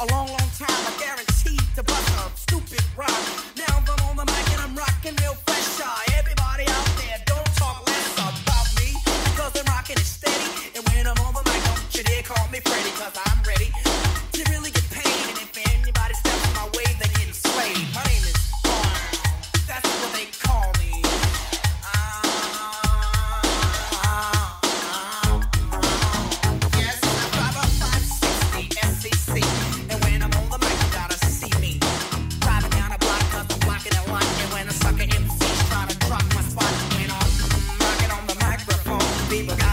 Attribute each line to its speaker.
Speaker 1: a long, long time. I guaranteed to bust a stupid rhyme. people